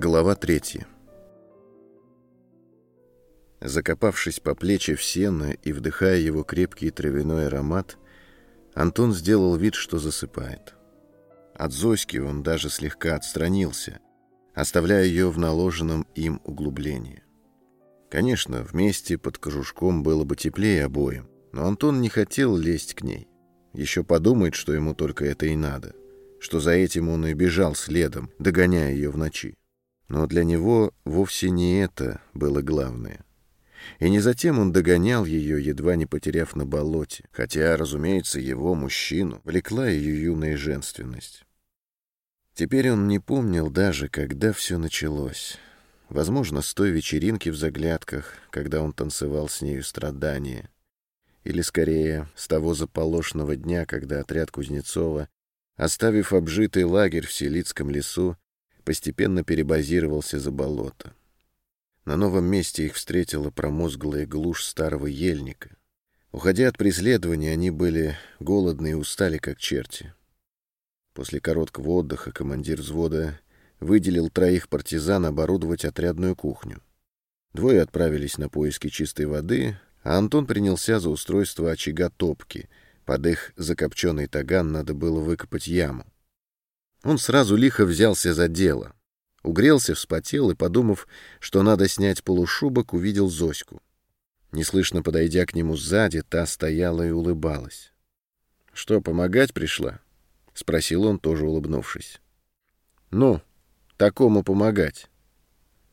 Глава третья. Закопавшись по плечи в сено и вдыхая его крепкий травяной аромат, Антон сделал вид, что засыпает. От Зоськи он даже слегка отстранился, оставляя ее в наложенном им углублении. Конечно, вместе под кожушком было бы теплее обоим, но Антон не хотел лезть к ней. Еще подумает, что ему только это и надо, что за этим он и бежал следом, догоняя ее в ночи. Но для него вовсе не это было главное. И не затем он догонял ее, едва не потеряв на болоте, хотя, разумеется, его, мужчину, влекла ее юная женственность. Теперь он не помнил даже, когда все началось. Возможно, с той вечеринки в заглядках, когда он танцевал с нею страдания. Или, скорее, с того заполошного дня, когда отряд Кузнецова, оставив обжитый лагерь в Селицком лесу, постепенно перебазировался за болото. На новом месте их встретила промозглая глушь старого ельника. Уходя от преследования, они были голодны и устали, как черти. После короткого отдыха командир взвода выделил троих партизан оборудовать отрядную кухню. Двое отправились на поиски чистой воды, а Антон принялся за устройство очага топки. Под их закопченный таган надо было выкопать яму. Он сразу лихо взялся за дело. Угрелся, вспотел и, подумав, что надо снять полушубок, увидел Зоську. Неслышно подойдя к нему сзади, та стояла и улыбалась. — Что, помогать пришла? — спросил он, тоже улыбнувшись. — Ну, такому помогать.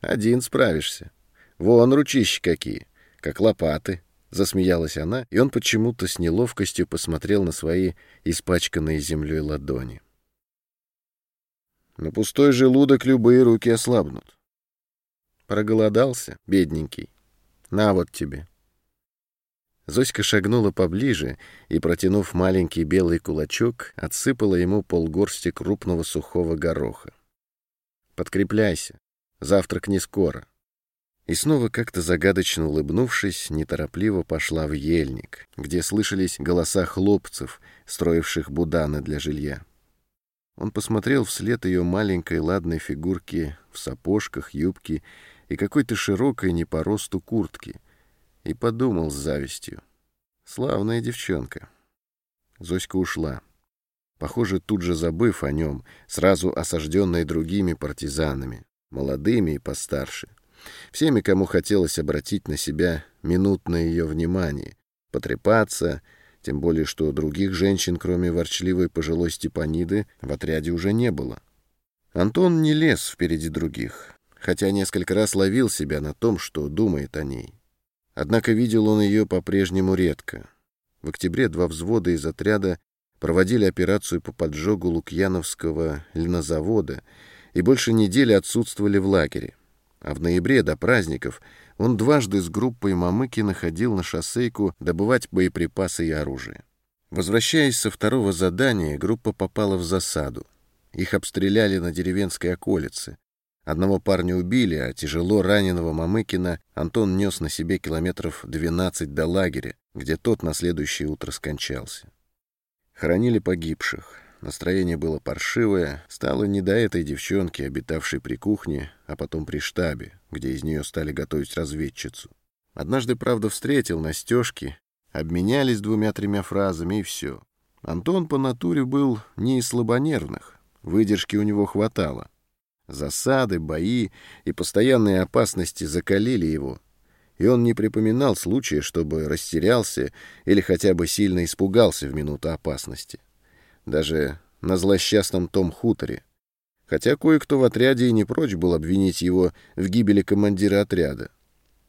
Один справишься. Вон ручищи какие, как лопаты. Засмеялась она, и он почему-то с неловкостью посмотрел на свои испачканные землей ладони. На пустой желудок любые руки ослабнут. Проголодался, бедненький. На вот тебе. Зоська шагнула поближе и, протянув маленький белый кулачок, отсыпала ему полгорсти крупного сухого гороха. «Подкрепляйся. Завтрак не скоро». И снова как-то загадочно улыбнувшись, неторопливо пошла в ельник, где слышались голоса хлопцев, строивших буданы для жилья. Он посмотрел вслед ее маленькой ладной фигурки в сапожках, юбке и какой-то широкой не по росту куртке и подумал с завистью. Славная девчонка. Зоська ушла. Похоже, тут же забыв о нем, сразу осажденной другими партизанами, молодыми и постарше. Всеми, кому хотелось обратить на себя минутное ее внимание, потрепаться — тем более, что других женщин, кроме ворчливой пожилой Степаниды, в отряде уже не было. Антон не лез впереди других, хотя несколько раз ловил себя на том, что думает о ней. Однако видел он ее по-прежнему редко. В октябре два взвода из отряда проводили операцию по поджогу Лукьяновского льнозавода и больше недели отсутствовали в лагере. А в ноябре до праздников он дважды с группой Мамыки находил на шоссейку добывать боеприпасы и оружие. Возвращаясь со второго задания, группа попала в засаду. Их обстреляли на деревенской околице. Одного парня убили, а тяжело раненого Мамыкина Антон нес на себе километров 12 до лагеря, где тот на следующее утро скончался. Хоронили погибших. Настроение было паршивое, стало не до этой девчонки, обитавшей при кухне, а потом при штабе, где из нее стали готовить разведчицу. Однажды, правда, встретил на стежке, обменялись двумя-тремя фразами, и все. Антон по натуре был не из слабонервных, выдержки у него хватало. Засады, бои и постоянные опасности закалили его, и он не припоминал случая, чтобы растерялся или хотя бы сильно испугался в минуту опасности даже на злосчастном том хуторе. Хотя кое-кто в отряде и не прочь был обвинить его в гибели командира отряда.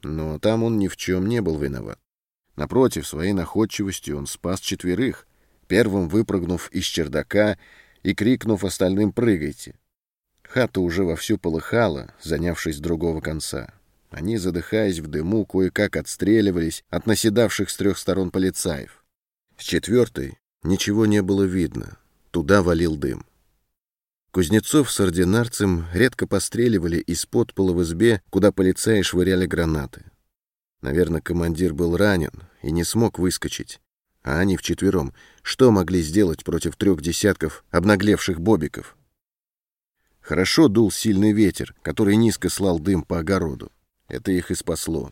Но там он ни в чем не был виноват. Напротив, своей находчивостью он спас четверых, первым выпрыгнув из чердака и крикнув остальным «прыгайте». Хата уже вовсю полыхала, занявшись другого конца. Они, задыхаясь в дыму, кое-как отстреливались от наседавших с трех сторон полицаев. С четвертой Ничего не было видно. Туда валил дым. Кузнецов с ординарцем редко постреливали из-под пола в избе, куда полицаи швыряли гранаты. Наверное, командир был ранен и не смог выскочить. А они вчетвером что могли сделать против трех десятков обнаглевших бобиков? Хорошо дул сильный ветер, который низко слал дым по огороду. Это их и спасло.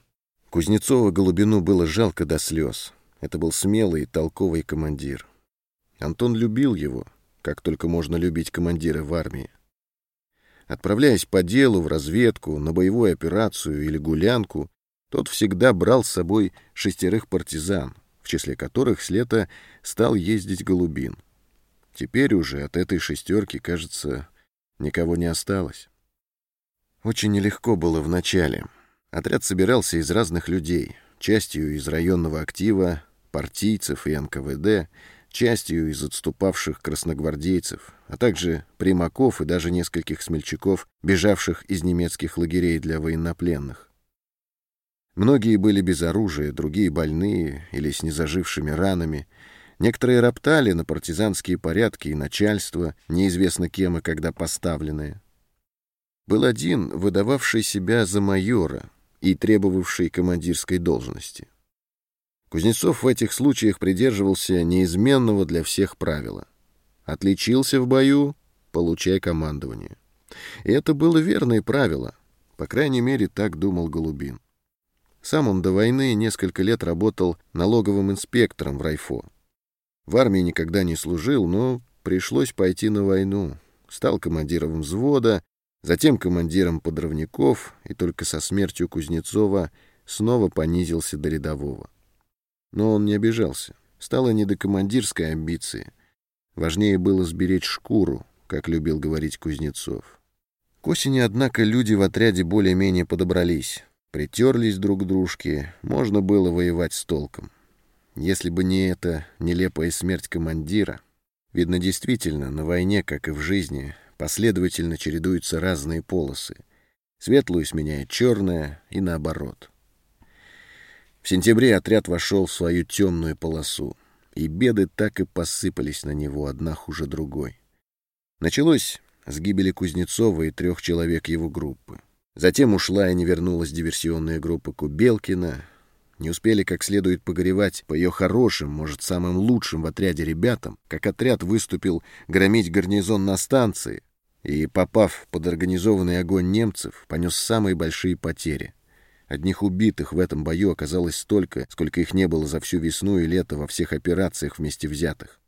Кузнецова Голубину было жалко до слез. Это был смелый и толковый командир. Антон любил его, как только можно любить командира в армии. Отправляясь по делу, в разведку, на боевую операцию или гулянку, тот всегда брал с собой шестерых партизан, в числе которых с лета стал ездить Голубин. Теперь уже от этой шестерки, кажется, никого не осталось. Очень нелегко было в начале. Отряд собирался из разных людей, частью из районного актива, партийцев и НКВД, частью из отступавших красногвардейцев, а также примаков и даже нескольких смельчаков, бежавших из немецких лагерей для военнопленных. Многие были без оружия, другие больные или с незажившими ранами. Некоторые роптали на партизанские порядки и начальство, неизвестно кем и когда поставленные. Был один, выдававший себя за майора и требовавший командирской должности. Кузнецов в этих случаях придерживался неизменного для всех правила. Отличился в бою — получай командование. И это было верное правило. По крайней мере, так думал Голубин. Сам он до войны несколько лет работал налоговым инспектором в Райфо. В армии никогда не служил, но пришлось пойти на войну. Стал командиром взвода, затем командиром подрывников, и только со смертью Кузнецова снова понизился до рядового. Но он не обижался. Стало не до командирской амбиции. Важнее было сберечь шкуру, как любил говорить Кузнецов. К осени, однако, люди в отряде более-менее подобрались. Притерлись друг к дружке, можно было воевать с толком. Если бы не эта нелепая смерть командира, видно, действительно, на войне, как и в жизни, последовательно чередуются разные полосы. Светлую сменяет черная и наоборот — в сентябре отряд вошел в свою темную полосу, и беды так и посыпались на него, одна хуже другой. Началось с гибели Кузнецова и трех человек его группы. Затем ушла и не вернулась диверсионная группа Кубелкина. Не успели как следует погоревать по ее хорошим, может, самым лучшим в отряде ребятам, как отряд выступил громить гарнизон на станции, и, попав под организованный огонь немцев, понес самые большие потери — Одних убитых в этом бою оказалось столько, сколько их не было за всю весну и лето во всех операциях вместе взятых.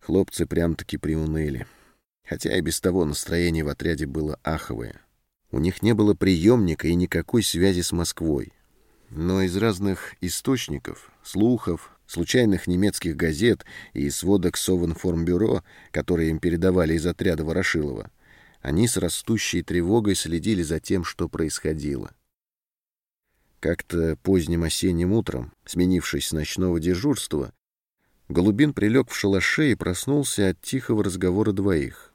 Хлопцы прям-таки приуныли. Хотя и без того настроение в отряде было аховое. У них не было приемника и никакой связи с Москвой. Но из разных источников, слухов, случайных немецких газет и сводок Совинформбюро, которые им передавали из отряда Ворошилова, они с растущей тревогой следили за тем, что происходило. Как-то поздним осенним утром, сменившись с ночного дежурства, Голубин прилег в шалаше и проснулся от тихого разговора двоих.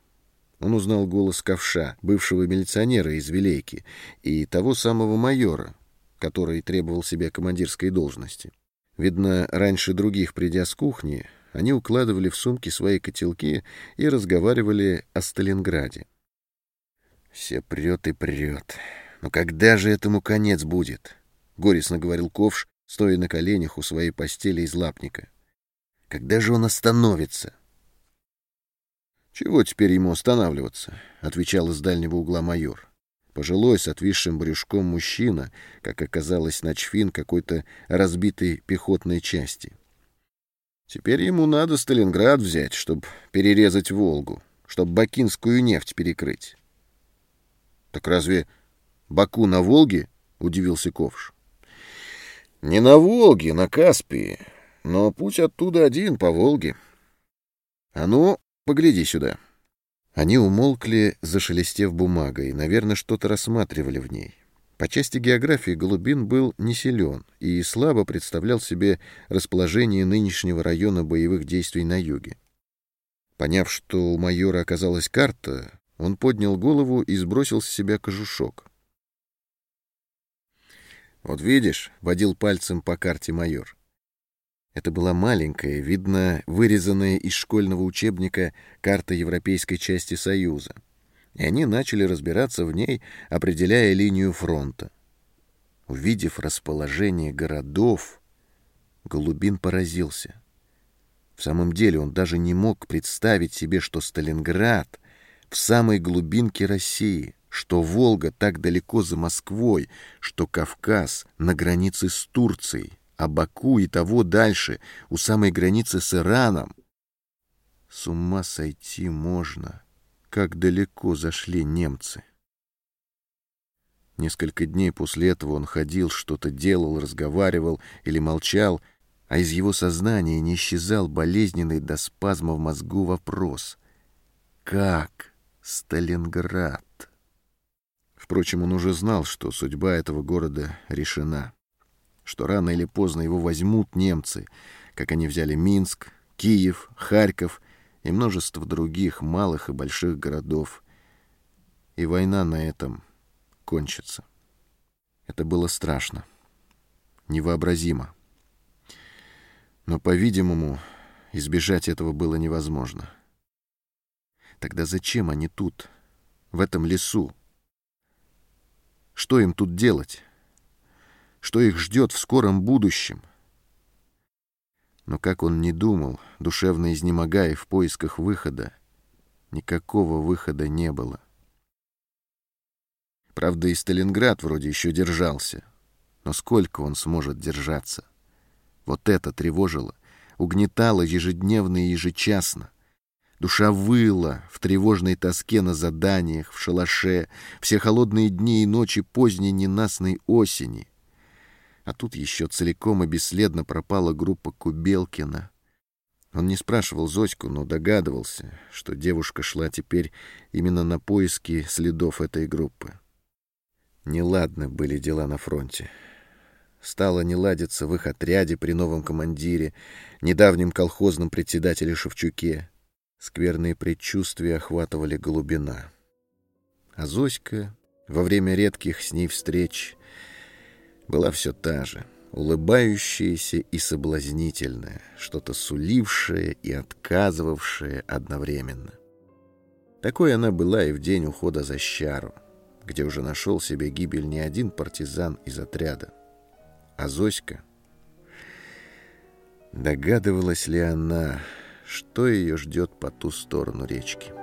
Он узнал голос ковша, бывшего милиционера из Вилейки, и того самого майора, который требовал себе командирской должности. Видно, раньше других, придя с кухни, они укладывали в сумки свои котелки и разговаривали о Сталинграде. «Все прет и прет. Но когда же этому конец будет?» — горестно говорил Ковш, стоя на коленях у своей постели из лапника. «Когда же он остановится?» «Чего теперь ему останавливаться?» — отвечал из дальнего угла майор. Пожилой, с отвисшим брюшком мужчина, как оказалось, начфин какой-то разбитой пехотной части. «Теперь ему надо Сталинград взять, чтобы перерезать Волгу, чтобы бакинскую нефть перекрыть». «Так разве Баку на Волге?» — удивился Ковш. Не на Волге, на Каспии, но путь оттуда один, по Волге. А ну, погляди сюда. Они умолкли, зашелестев бумагой, наверное, что-то рассматривали в ней. По части географии Голубин был не силен и слабо представлял себе расположение нынешнего района боевых действий на юге. Поняв, что у майора оказалась карта, он поднял голову и сбросил с себя кожушок. «Вот видишь», — водил пальцем по карте майор. Это была маленькая, видно, вырезанная из школьного учебника карта европейской части Союза. И они начали разбираться в ней, определяя линию фронта. Увидев расположение городов, Голубин поразился. В самом деле он даже не мог представить себе, что Сталинград в самой глубинке России, что Волга так далеко за Москвой, что Кавказ на границе с Турцией, а Баку и того дальше, у самой границы с Ираном. С ума сойти можно, как далеко зашли немцы. Несколько дней после этого он ходил, что-то делал, разговаривал или молчал, а из его сознания не исчезал болезненный до спазма в мозгу вопрос «Как Сталинград?» Впрочем, он уже знал, что судьба этого города решена, что рано или поздно его возьмут немцы, как они взяли Минск, Киев, Харьков и множество других малых и больших городов. И война на этом кончится. Это было страшно, невообразимо. Но, по-видимому, избежать этого было невозможно. Тогда зачем они тут, в этом лесу? Что им тут делать? Что их ждет в скором будущем? Но как он не думал, душевно изнемогая в поисках выхода, никакого выхода не было. Правда, и Сталинград вроде еще держался. Но сколько он сможет держаться? Вот это тревожило, угнетало ежедневно и ежечасно. Душа выла в тревожной тоске на заданиях, в шалаше, все холодные дни и ночи поздней ненастной осени. А тут еще целиком и бесследно пропала группа Кубелкина. Он не спрашивал Зоську, но догадывался, что девушка шла теперь именно на поиски следов этой группы. Неладны были дела на фронте. Стало не ладиться в их отряде при новом командире, недавнем колхозном председателе Шевчуке. Скверные предчувствия охватывали голубина. А Зоська во время редких с ней встреч была все та же, улыбающаяся и соблазнительная, что-то сулившее и отказывавшее одновременно. Такой она была и в день ухода за Щару — где уже нашел себе гибель не один партизан из отряда, а Зоська. Догадывалась ли она, что ее ждет по ту сторону речки?